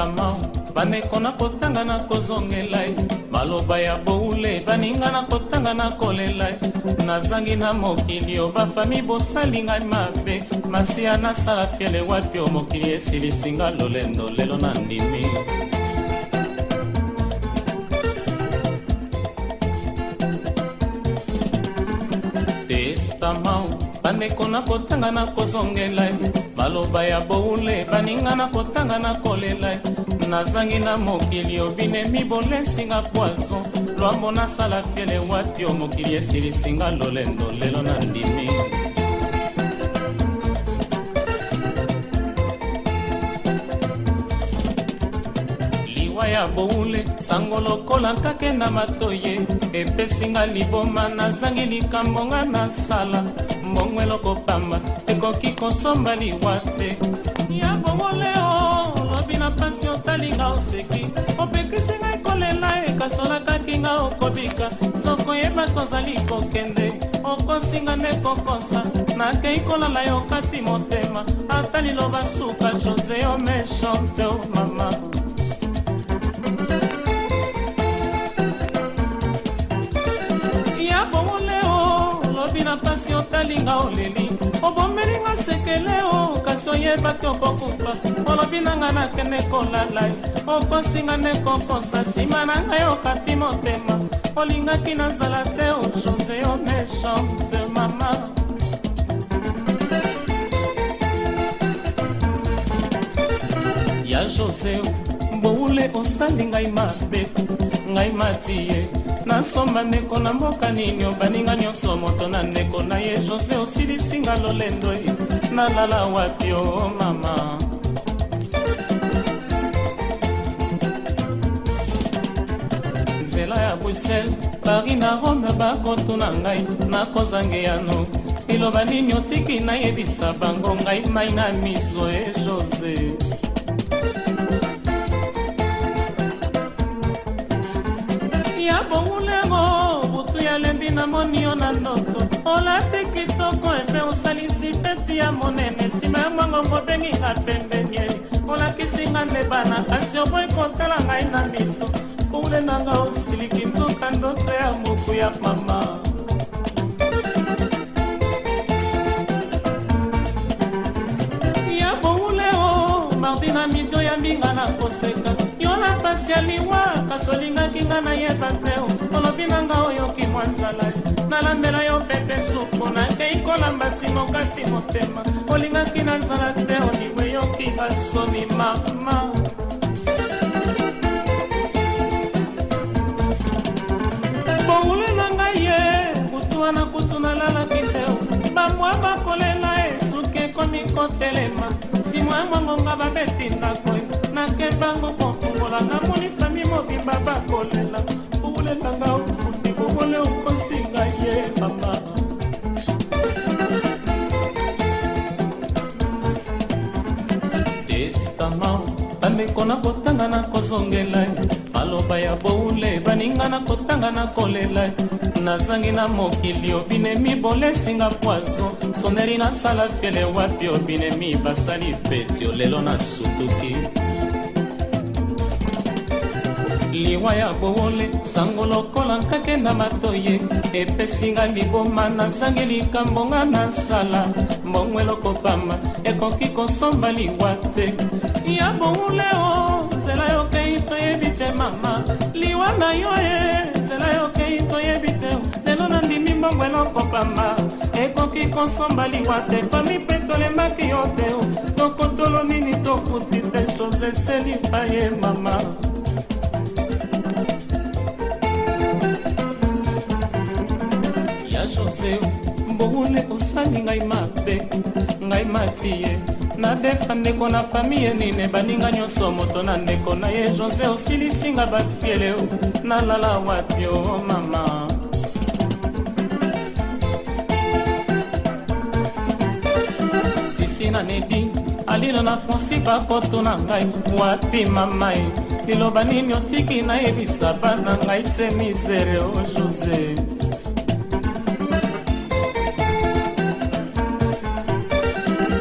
kotama bandeko na kotanga na kozongela ye maloba ya boule baninga na kotanga na kolela ye nazangi na mokili o bafami bosalingai mabe masiya nasala fiele wapi o mokili esilisinga lolendo lelo na ndimi testamao bandeko na kotanga na kozongela ye maloba ya boule baninga na kotanga na kolela ye nazangi na mokili obine mibole esinga poison lwambo nasala fiele wapi o mokili esilisinga lolendo lelo na ndimi ya boule sango lokola kake na matoye epesinga liboma nazangi likambo nga nasala mbongo eloko pamba ekoki kosomba liwa te ya bongo leo olobi na mpasi otalinga oseki opekisi ngai kolela ekasolakaki nga okobika nzoko yeba kozali kokende okosinga nde kokosa nakei kolala yo kati motema ata liloba suka jose yo mechante o oh mama nalinga oleli obomelinga sekele o kasi oyebaki okokufa olobi nanga nakende kolala okosinga nde kokosa nsima na ngai okati motema olingaki nazala te o josé o méchante mama ya josé mabule osali ngai mabe ngai matie nasomba ndeko na mboka nini obaninga nyonso moto na ndeko na ye jose osilisinga lolendo ye nalala wapi o mama nzela ya bruxelles paris na rome bakotuna ngai nakozange yano liloba nini otiki nayebisa bango ngai mai na miso e jose nabongulango butu ya lembi namoni yo na ndoto olati kitoko epe osalisi peti ya monene nsima ya mwango ngobengi apembenie olakisinga ndebana kasi oboyi kotala ngai na miso pule nanga osiliki nzoka ndoto ya moku ya mama ya boule o mardi na midio ya mbinga na koseka yo na pasi ya liwa kasi olinga olobi nga nayeba te olobi na nga oyoki mwa nzala nalambela yo pepe supu nakei kolamba nsima okati motema olingaki na nzala te olingo eyoki basomi mama boule na ngai ye kutu wana kutu nalalaki te bamwa bakolela esuki ekomi kotelema nsima ya mongonga babetinda koy nakebango kofungola namoni fami mobimba bakolela obulekanga okuti bobole okosinga ye mama testama bandeko na kotanga na kozongela maloba ya boule baninga na kotanga na kolela nazangi na mokili obinemi bolesinga poazo soneri nasala fiele wapi obinemi basali feti olelo na sutuki liwa ya bowole sango lokola nkakenda matoye epesinga liboma nazangi likambo nga nasala mbongo eloko pamba ekoki kosomba liwa te ya bowule o nzela yokei toyebi te mama liwa na yo e mbongwe nokopamba ekoki kosomba liwa te fami mpe tolemaki yo te tokotolo nini tokuti te chose eseli paye mama ya jose mbongune osali ngai mabe ngai matie nadefa ndeko na fami ye nini baninga nyonso moto na ndeko na ye jose osilisi nga bafiele nalalawatio oh, mama na nedi alilo na fransi bapoto na ngai wapi mama e liloba nini otiki nayebisa bana ngai se misere o jose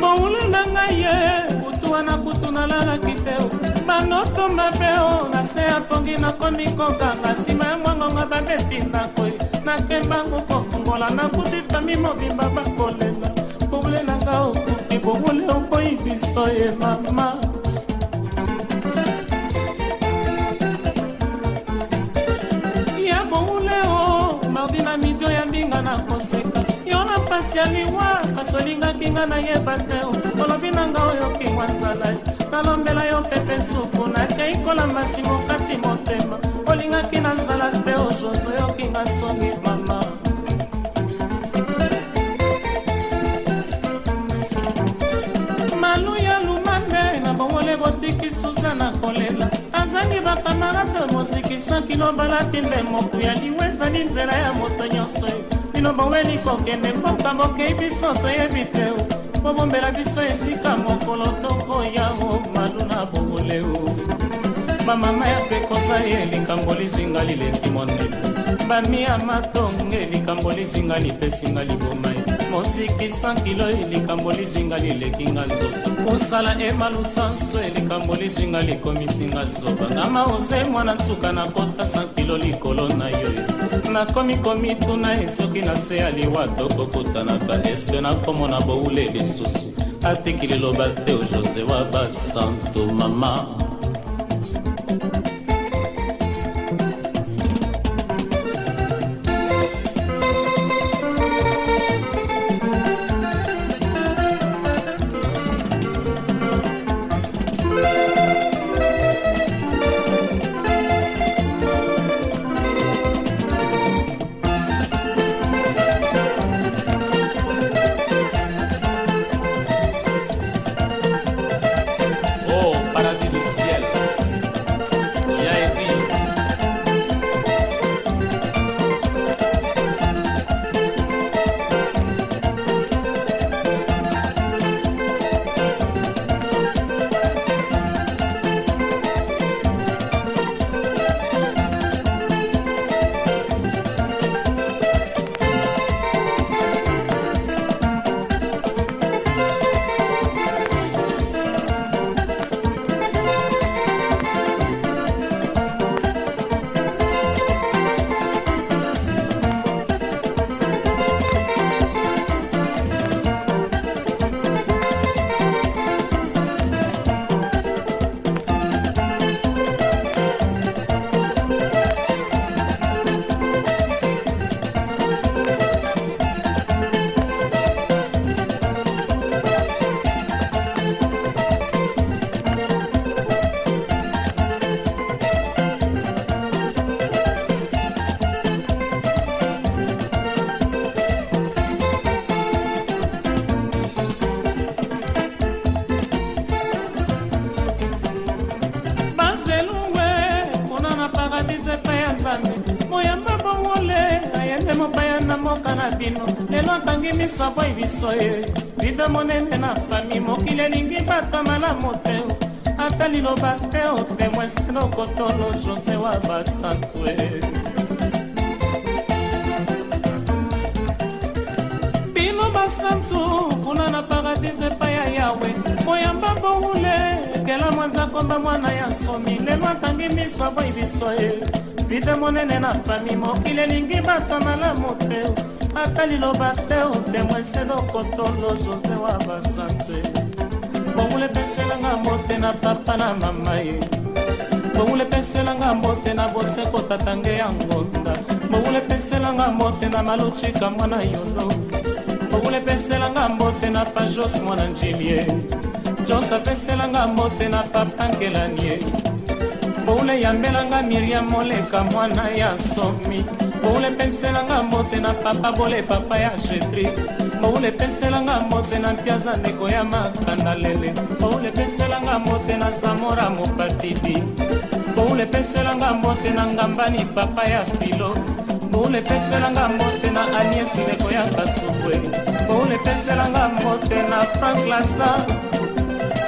boulunda ngai ye butu wana kutu nalalaki te banoto mabe o na se ya pongi nakomi kokanga nsima ya mwangonga babetindakoe nakembango kofungola nakuti fami mobimba bakolela problema ngai libongoli oboyi biso ye mama ya bongole o mardi na midio ya mbinga na koseka yo na mpasi ya liwa kasi olingaki nga nayeba te olobi na nga oyo okingwa nzala nalombela yo pepe sufu nakei kolamba nsima okati motema olingaki na nzala te o jose okinga songi kotiki suzana kolela azangi bakamarate mosiki 100 kilo balatimbe moku ya liwa ezali nzela ya moto nyonso liloba weli kokende mboka bokei biso toyebi te bobombela biso esika mokolo tokoyao oh, malu na boboleo bamama ya pekosa ye likambo lizinga lileki monene bamiya matonge likambo lizinga lipesinga libomai mosiki 100 kilo likambo lizinga lilekinga nzoto kosala emalusanso likambo lizinga likomisinga zoba ngama oze mwana ntuka nakota 100 kilo likolo na yo nakomi komituna esoki na se ya liwa tokokutanaka eske nakomona boule lisusu atikililoba te josé wa basanto mama thank you mopaya na mboka na bino lelo ntangi miso boyi biso ye vida monene na fami mokili elingi batama na moteo ata liloba te otemwe seno kotolo jose wa basantue bino basantu kuna na paradiso epai ya yawe moyamba bowule kela mwa nzakomba mwana ya nsomi lelo atangi miso aboyi biso ye bido monene na fami mokili elingi bato malamu te ata liloba te otemweselo kotolo jose wa basante bongula epeselanga mbote na papa na mama ye bongula epeselanga mbote na boseko tatange ya ngonda bongula epeselanga mbote na maluchika mwana yolo bongula epeselanga mbote na pajos mwana njilie jos apeselanga mbote na papa nkelanie bule yambelanga miriam moleka mwana ya somi boule peselanga motena papa bole papa ya jetri boule peselanga motena mpiaza ndeko ya makanda lele boule peselanga motena zamora mopatidi boule peselanga motena ngambani papa ya filo boule peselanga motena agnes ndeko ya kasubwe boule peselanga motena frank lasa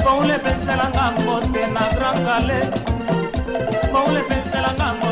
boule peselanga motena grand calais Paule pensé la mamma